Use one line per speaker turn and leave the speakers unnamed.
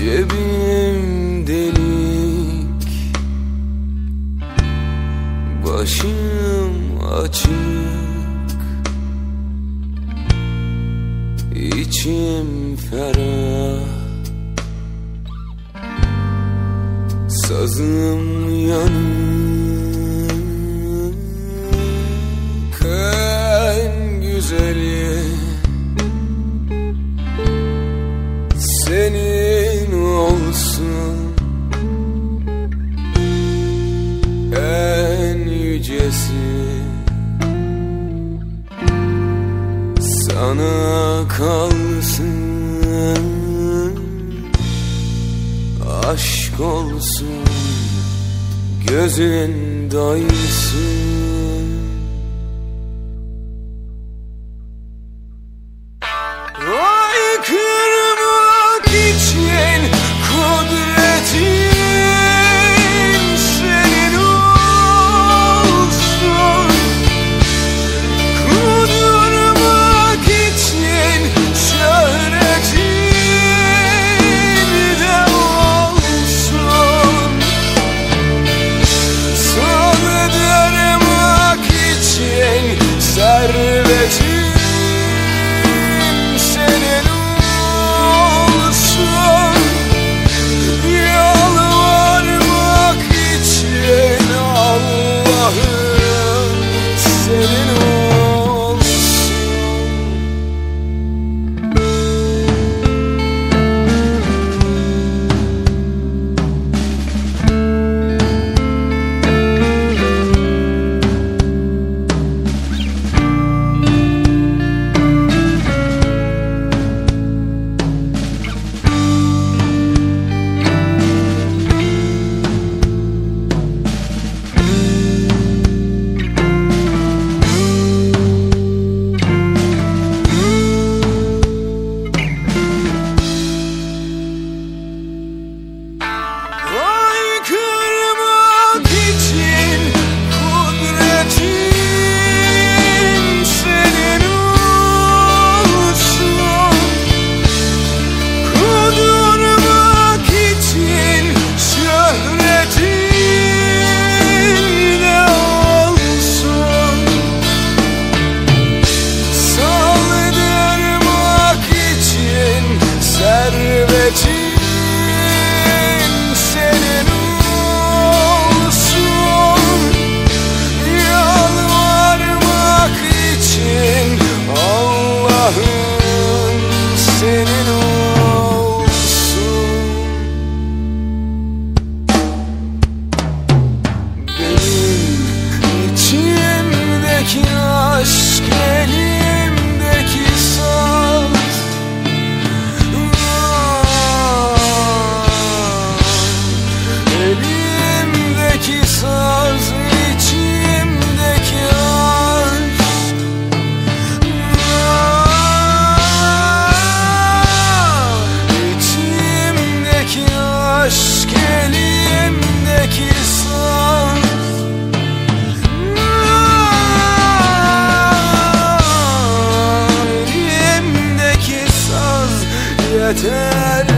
Cebim delik. Başım açık. İçim ferah. Sazım yanık yücesi Sana kalsın. Aşk olsun. Gözün doysun yeter